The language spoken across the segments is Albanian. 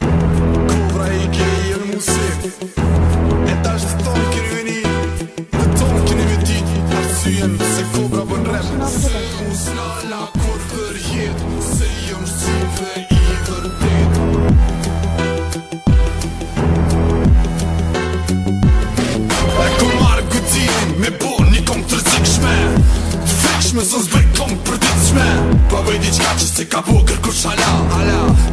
Kovrajke i musik Etaj sto të përdit shme Po bëj diqka që si ka bukër kur shala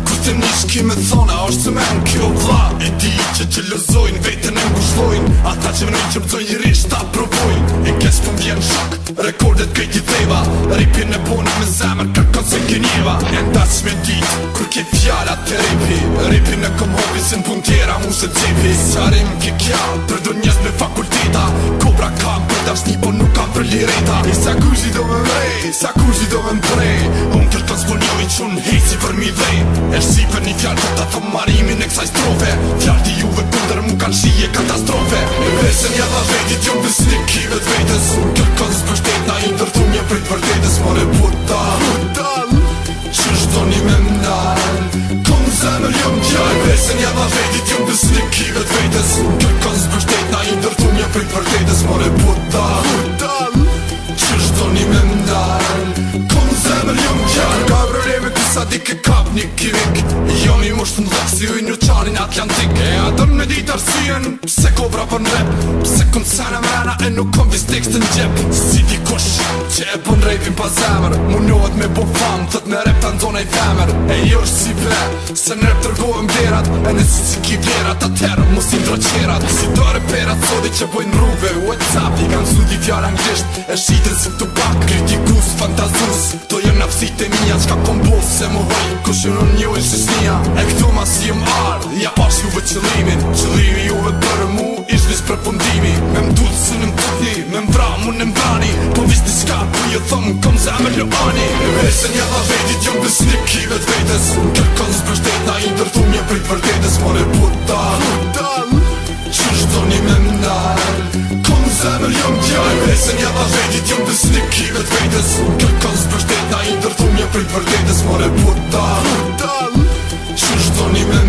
Kusim një shki me thona është të menë kjo vla E di që që lëzojnë vetën e më kushlojnë Ata që mënë që më zojnë i rishë ta provojnë E kesh për po vjenë shok, rekordet kaj t'i dheva Ripi në bonë me zemër ka se e kënjeva E nda që me ditë, kër ke fjallat të ripi Ripi në këm hobi si në pun tjera mu se cipi Sarim ke kja, përdo n direta S'akuzi do me vej, s'akuzi do me mpre Unë tërë të zbuljoj që unë heci për mi dhej Erë për një fjallë të të të marimin e kësaj strofe Fjallë të juve për pëndër më kanë shije katastrofe Me besën jadha vetit, jo besën i kive të vetës Kërkën për pështet, na i ndërthu mje për të vërtetës More puta, puta Që shto një me mnal Kom zemër jo më gjaj Besën jadha vetit, jo besën i kive të vetës di ke kap një kivik Jam i mështë në lëk si ujnë një qanin atlantik E atër me ditë arsien Pse ko vra për në rep Pse kom sene më mrena e nuk kom vistik së të në gjep Si di ko shqip që e pon rejpin pa zemër Munohet me po fam Thët me rep të ndzone i femër E jo është si ple Se në rep tërgojnë vjerat E nësë si ki vjerat Atër mos i ndraqerat Si do reperat sodi që bojnë rruve Whatsapp i kanë sudi fjara ngjisht E shqitën si Si të minja qka ka pëmë se më hëllë Këshënë një e shësnia E këto ma si e më ardë Ja pash juve qëllimin Qëllimi juve për mu ishë njësë për pëndimi Me më dudë së në më të Me më vra mu në më vrani Po vishë në shka për jë thëmë Këmë zë amë lë ani Në vesën jë dha vetit jë më dësnik zemër jam gjaj Besën jetë atletit jëmë dës një kivet vejtës Kërkën së për shtetë a i ndërthumje për i vërdetës More putar Shështë me